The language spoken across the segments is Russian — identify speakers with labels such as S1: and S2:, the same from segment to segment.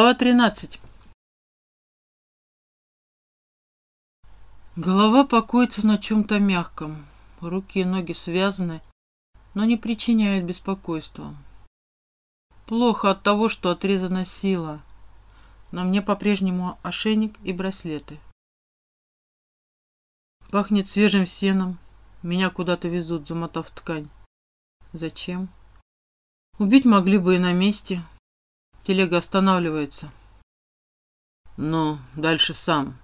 S1: Глава 13. Голова покоится на чем-то мягком. Руки и ноги связаны, но не причиняют беспокойства. Плохо от того, что отрезана сила. На мне по-прежнему ошейник и браслеты. Пахнет свежим сеном. Меня куда-то везут, замотав ткань. Зачем? Убить могли бы и на месте, Телега останавливается. Но дальше сам.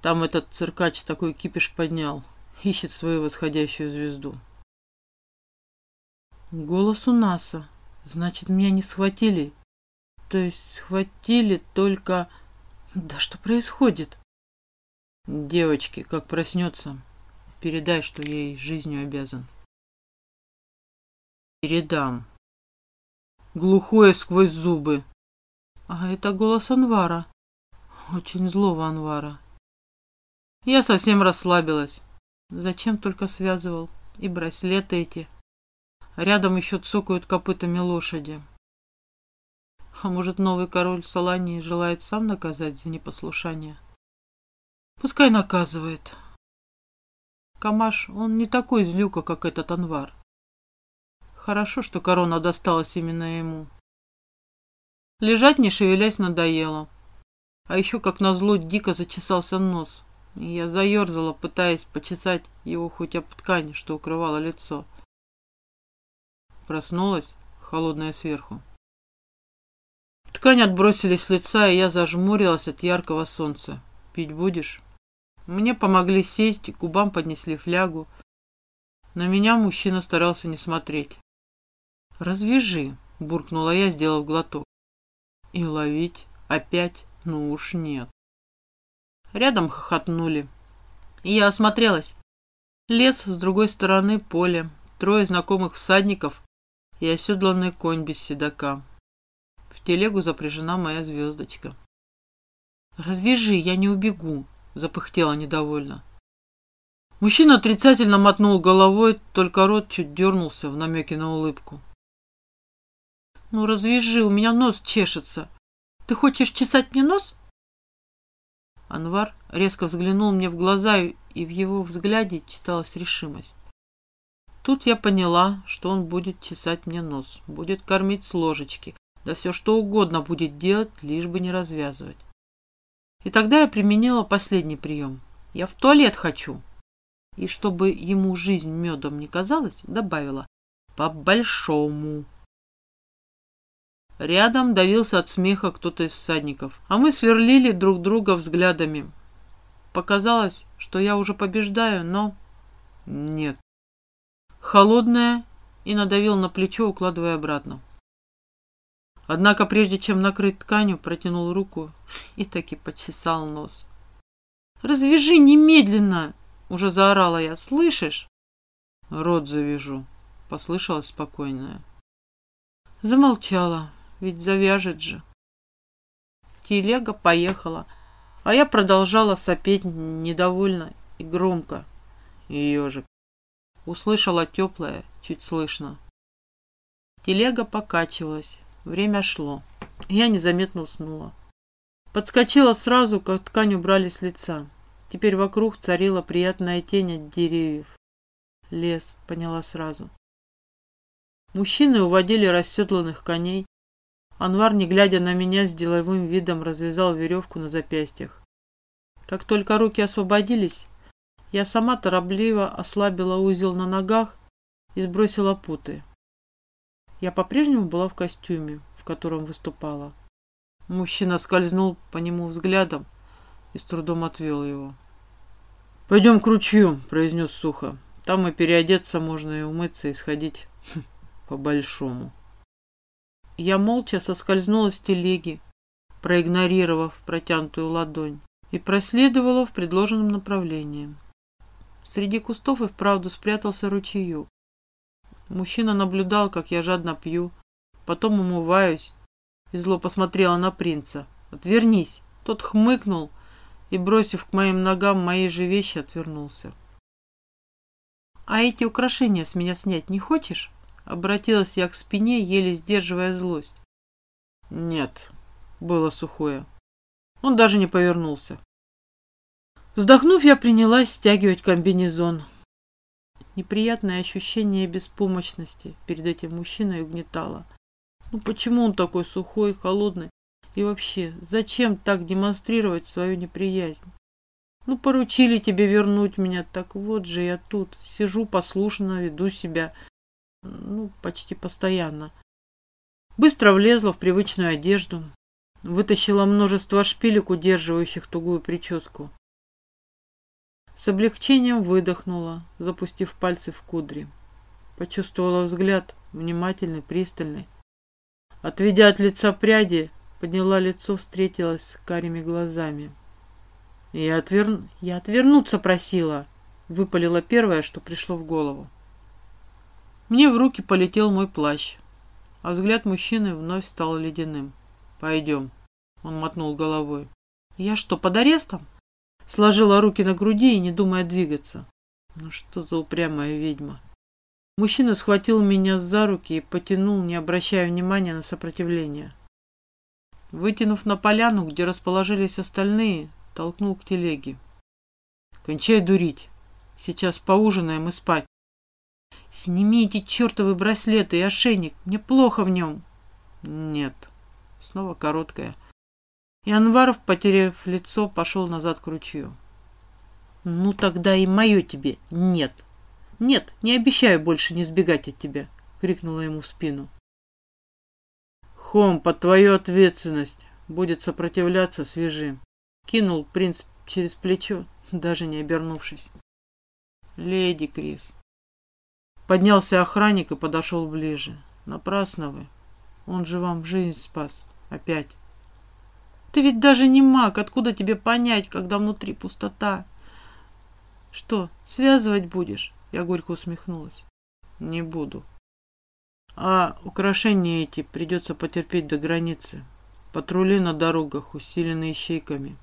S1: Там этот циркач такой кипиш поднял. Ищет свою восходящую звезду. Голос у Наса. Значит, меня не схватили. То есть схватили только... Да что происходит? Девочке, как проснется, передай, что ей жизнью обязан. Передам глухое сквозь зубы. А это голос Анвара. Очень злого Анвара. Я совсем расслабилась. Зачем только связывал? И браслеты эти. Рядом еще цокают копытами лошади. А может, новый король Салании желает сам наказать за непослушание? Пускай наказывает. Камаш, он не такой злюка, как этот Анвар. Хорошо, что корона досталась именно ему. Лежать, не шевелясь, надоело. А еще, как назло, дико зачесался нос. И я заерзала, пытаясь почесать его хоть об ткань, что укрывало лицо. Проснулась, холодная сверху. Ткань отбросили с лица, и я зажмурилась от яркого солнца. «Пить будешь?» Мне помогли сесть, к губам поднесли флягу. На меня мужчина старался не смотреть. «Развяжи», — буркнула я, сделав глоток. «И ловить? Опять? Ну уж нет». Рядом хохотнули. Я осмотрелась. Лес с другой стороны поле, трое знакомых всадников и оседланный конь без седока. В телегу запряжена моя звездочка. «Развяжи, я не убегу», — запыхтела недовольно. Мужчина отрицательно мотнул головой, только рот чуть дернулся в намеке на улыбку. Ну, развяжи, у меня нос чешется. Ты хочешь чесать мне нос? Анвар резко взглянул мне в глаза, и в его взгляде читалась решимость. Тут я поняла, что он будет чесать мне нос, будет кормить с ложечки, да все что угодно будет делать, лишь бы не развязывать. И тогда я применила последний прием. Я в туалет хочу. И чтобы ему жизнь медом не казалась, добавила «по-большому». Рядом давился от смеха кто-то из всадников, а мы сверлили друг друга взглядами. Показалось, что я уже побеждаю, но... Нет. Холодная и надавил на плечо, укладывая обратно. Однако, прежде чем накрыть тканью, протянул руку и таки почесал нос. «Развяжи немедленно!» — уже заорала я. «Слышишь?» «Рот завяжу», — послышалось спокойное. Замолчала ведь завяжет же. Телега поехала, а я продолжала сопеть недовольно и громко. Ежик. Услышала теплое, чуть слышно. Телега покачивалась, время шло. Я незаметно уснула. Подскочила сразу, как ткань убрали с лица. Теперь вокруг царила приятная тень от деревьев. Лес, поняла сразу. Мужчины уводили расседланных коней, Анвар, не глядя на меня, с деловым видом развязал веревку на запястьях. Как только руки освободились, я сама торопливо ослабила узел на ногах и сбросила путы. Я по-прежнему была в костюме, в котором выступала. Мужчина скользнул по нему взглядом и с трудом отвел его. «Пойдем к ручью», — произнес сухо. «Там и переодеться можно, и умыться, и сходить по-большому». Я молча соскользнула с телеги, проигнорировав протянутую ладонь, и проследовала в предложенном направлении. Среди кустов и вправду спрятался ручеек. Мужчина наблюдал, как я жадно пью, потом умываюсь, и зло посмотрела на принца. «Отвернись!» Тот хмыкнул и, бросив к моим ногам мои же вещи, отвернулся. «А эти украшения с меня снять не хочешь?» Обратилась я к спине, еле сдерживая злость. «Нет, было сухое. Он даже не повернулся. Вздохнув, я принялась стягивать комбинезон. Неприятное ощущение беспомощности перед этим мужчиной угнетало. Ну почему он такой сухой, холодный? И вообще, зачем так демонстрировать свою неприязнь? Ну, поручили тебе вернуть меня, так вот же я тут. Сижу послушно, веду себя, ну, почти постоянно. Быстро влезла в привычную одежду, вытащила множество шпилек, удерживающих тугую прическу. С облегчением выдохнула, запустив пальцы в кудри. Почувствовала взгляд, внимательный, пристальный. Отведя от лица пряди, подняла лицо, встретилась с карими глазами. Я, отвер... Я отвернуться просила, выпалила первое, что пришло в голову. Мне в руки полетел мой плащ, а взгляд мужчины вновь стал ледяным. «Пойдем», — он мотнул головой. «Я что, под арестом?» Сложила руки на груди и не думая двигаться. Ну что за упрямая ведьма? Мужчина схватил меня за руки и потянул, не обращая внимания на сопротивление. Вытянув на поляну, где расположились остальные, толкнул к телеге. «Кончай дурить. Сейчас поужинаем и спать. Сними эти чертовы браслеты и ошейник. Мне плохо в нем». «Нет». Снова короткая. И Анваров, потеряв лицо, пошел назад к ручью. «Ну тогда и мое тебе нет!» «Нет, не обещаю больше не сбегать от тебя!» — крикнула ему в спину. «Хом, под твою ответственность! Будет сопротивляться, свяжи!» Кинул принц через плечо, даже не обернувшись. «Леди Крис!» Поднялся охранник и подошел ближе. «Напрасно вы! Он же вам жизнь спас! Опять!» Ты ведь даже не маг, откуда тебе понять, когда внутри пустота? Что, связывать будешь? Я горько усмехнулась. Не буду. А украшения эти придется потерпеть до границы. Патрули на дорогах, усиленные щейками.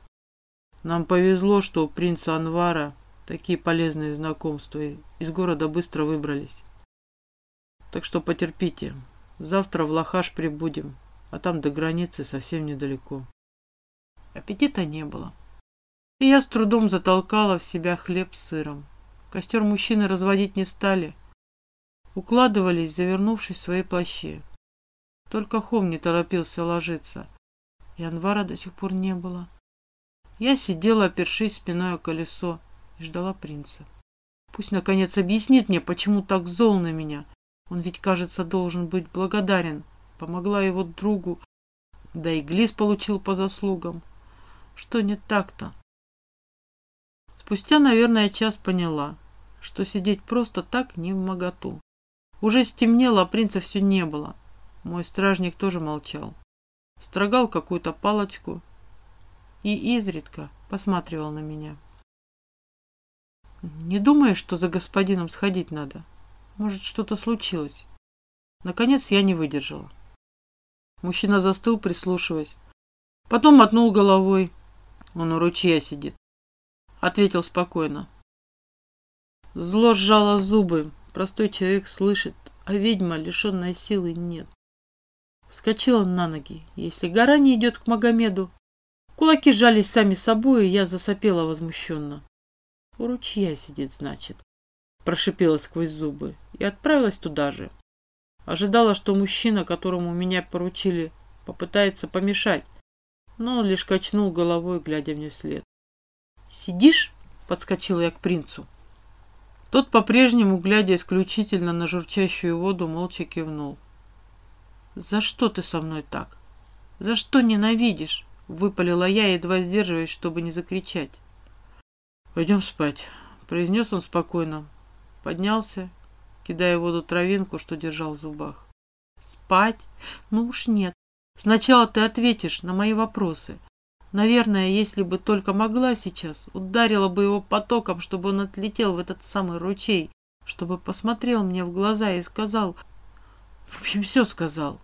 S1: Нам повезло, что у принца Анвара такие полезные знакомства. Из города быстро выбрались. Так что потерпите. Завтра в Лахаш прибудем, а там до границы совсем недалеко. Аппетита не было. И я с трудом затолкала в себя хлеб с сыром. Костер мужчины разводить не стали. Укладывались, завернувшись в свои плащи. Только Хом не торопился ложиться. Январа до сих пор не было. Я сидела, опершись спиной о колесо, и ждала принца. Пусть, наконец, объяснит мне, почему так зол на меня. Он ведь, кажется, должен быть благодарен. Помогла его другу, да и Глис получил по заслугам. Что не так-то? Спустя, наверное, час поняла, что сидеть просто так не в моготу. Уже стемнело, а принца все не было. Мой стражник тоже молчал. Строгал какую-то палочку и изредка посматривал на меня. Не думаешь, что за господином сходить надо? Может, что-то случилось? Наконец я не выдержала. Мужчина застыл, прислушиваясь. Потом мотнул головой, он у ручья сидит. Ответил спокойно. Зло сжало зубы. Простой человек слышит, а ведьма, лишенная силы, нет. Вскочил он на ноги. Если гора не идет к Магомеду, кулаки сжались сами собой, и я засопела возмущенно. У ручья сидит, значит. Прошипела сквозь зубы и отправилась туда же. Ожидала, что мужчина, которому меня поручили, попытается помешать, но он лишь качнул головой, глядя мне вслед. «Сидишь?» — подскочила я к принцу. Тот, по-прежнему, глядя исключительно на журчащую воду, молча кивнул. «За что ты со мной так? За что ненавидишь?» — выпалила я, едва сдерживаясь, чтобы не закричать. «Пойдем спать», — произнес он спокойно. Поднялся, кидая в воду травинку, что держал в зубах. «Спать? Ну уж нет. Сначала ты ответишь на мои вопросы. Наверное, если бы только могла сейчас, ударила бы его потоком, чтобы он отлетел в этот самый ручей, чтобы посмотрел мне в глаза и сказал... В общем, все сказал.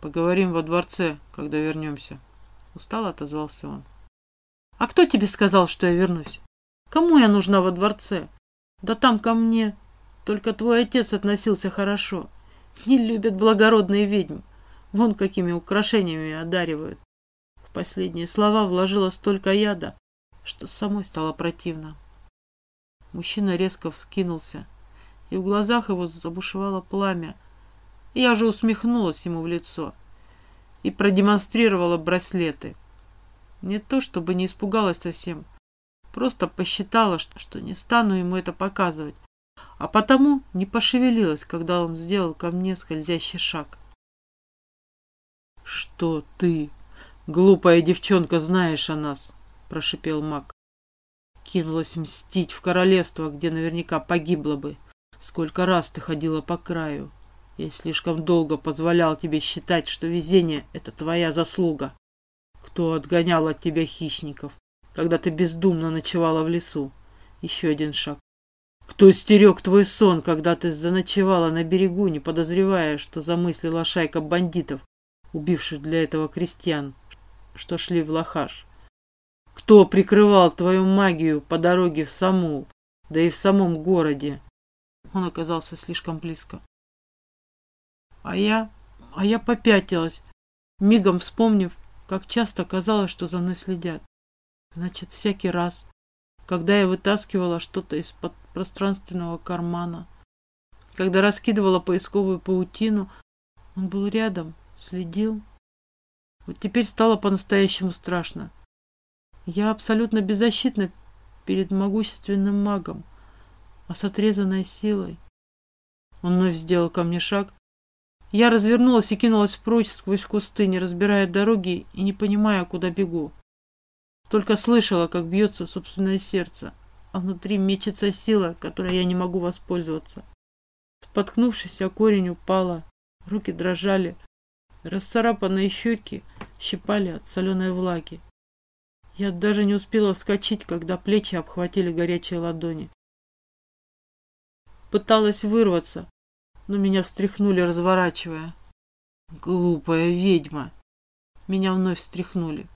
S1: Поговорим во дворце, когда вернемся. Устало отозвался он. А кто тебе сказал, что я вернусь? Кому я нужна во дворце? Да там ко мне. Только твой отец относился хорошо. Не любят благородные ведьм. Вон какими украшениями одаривают. В последние слова вложила столько яда, что самой стало противно. Мужчина резко вскинулся, и в глазах его забушевало пламя. Я же усмехнулась ему в лицо и продемонстрировала браслеты. Не то, чтобы не испугалась совсем, просто посчитала, что не стану ему это показывать, а потому не пошевелилась, когда он сделал ко мне скользящий шаг. «Что ты, глупая девчонка, знаешь о нас?» – прошипел маг. Кинулась мстить в королевство, где наверняка погибла бы. Сколько раз ты ходила по краю. Я слишком долго позволял тебе считать, что везение — это твоя заслуга. Кто отгонял от тебя хищников, когда ты бездумно ночевала в лесу? Еще один шаг. Кто стерег твой сон, когда ты заночевала на берегу, не подозревая, что замыслила шайка бандитов, убивших для этого крестьян, что шли в Лохаш? Кто прикрывал твою магию по дороге в Саму, да и в самом городе? Он оказался слишком близко. А я... а я попятилась, мигом вспомнив, как часто казалось, что за мной следят. Значит, всякий раз, когда я вытаскивала что-то из-под пространственного кармана, когда раскидывала поисковую паутину, он был рядом, следил. Вот теперь стало по-настоящему страшно. Я абсолютно беззащитна перед могущественным магом, а с отрезанной силой. Он вновь сделал ко мне шаг. Я развернулась и кинулась прочь сквозь кусты, не разбирая дороги и не понимая, куда бегу. Только слышала, как бьется собственное сердце, а внутри мечется сила, которой я не могу воспользоваться. Споткнувшись о корень, упала, руки дрожали, расцарапанные щеки щипали от соленой влаги. Я даже не успела вскочить, когда плечи обхватили горячие ладони. Пыталась вырваться, но меня встряхнули, разворачивая. Глупая ведьма. Меня вновь встряхнули.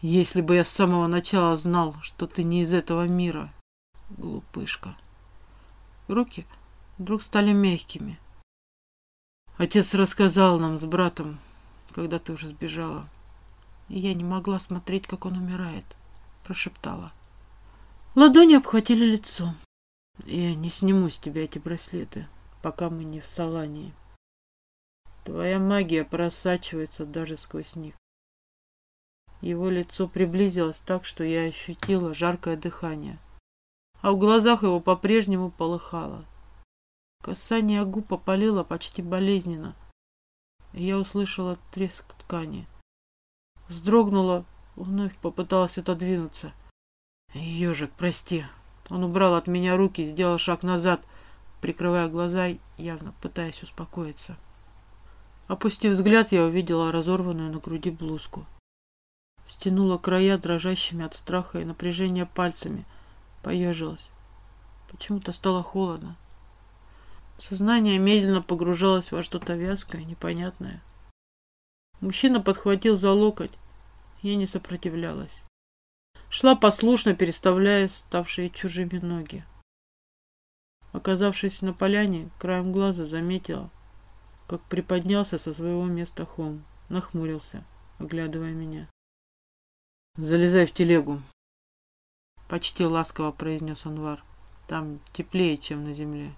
S1: Если бы я с самого начала знал, что ты не из этого мира. Глупышка. Руки вдруг стали мягкими. Отец рассказал нам с братом, когда ты уже сбежала. И я не могла смотреть, как он умирает, прошептала. Ладони обхватили лицо. Я не сниму с тебя эти браслеты, пока мы не в Салании. Твоя магия просачивается даже сквозь них. Его лицо приблизилось так, что я ощутила жаркое дыхание, а в глазах его по-прежнему полыхало. Касание губ опалило почти болезненно, и я услышала треск ткани. Вздрогнула, вновь попыталась отодвинуться. «Ежик, прости!» Он убрал от меня руки, сделал шаг назад, прикрывая глаза, явно пытаясь успокоиться. Опустив взгляд, я увидела разорванную на груди блузку. Стянула края дрожащими от страха и напряжения пальцами. Поежилась. Почему-то стало холодно. Сознание медленно погружалось во что-то вязкое, непонятное. Мужчина подхватил за локоть. Я не сопротивлялась. Шла послушно, переставляя ставшие чужими ноги. Оказавшись на поляне, краем глаза заметила, как приподнялся со своего места Хом, нахмурился, оглядывая меня. «Залезай в телегу», — почти ласково произнес Анвар. «Там теплее, чем на земле».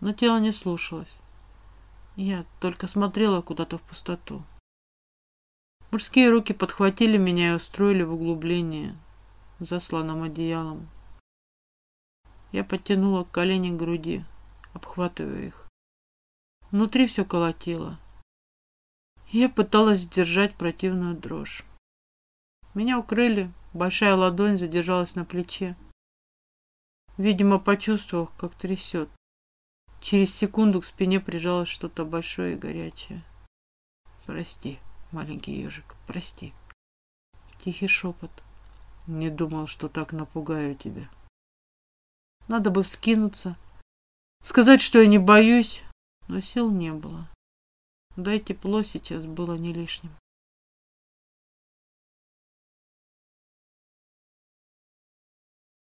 S1: Но тело не слушалось. Я только смотрела куда-то в пустоту. Мужские руки подхватили меня и устроили в углубление, засланном одеялом. Я подтянула колени к груди, обхватывая их. Внутри все колотило. Я пыталась сдержать противную дрожь. Меня укрыли, большая ладонь задержалась на плече. Видимо, почувствовав, как трясет. Через секунду к спине прижалось что-то большое и горячее. «Прости», маленький ежик, прости. Тихий шепот. Не думал, что так напугаю тебя. Надо бы вскинуться, сказать, что я не боюсь, но сил не было. Да и тепло сейчас было не лишним.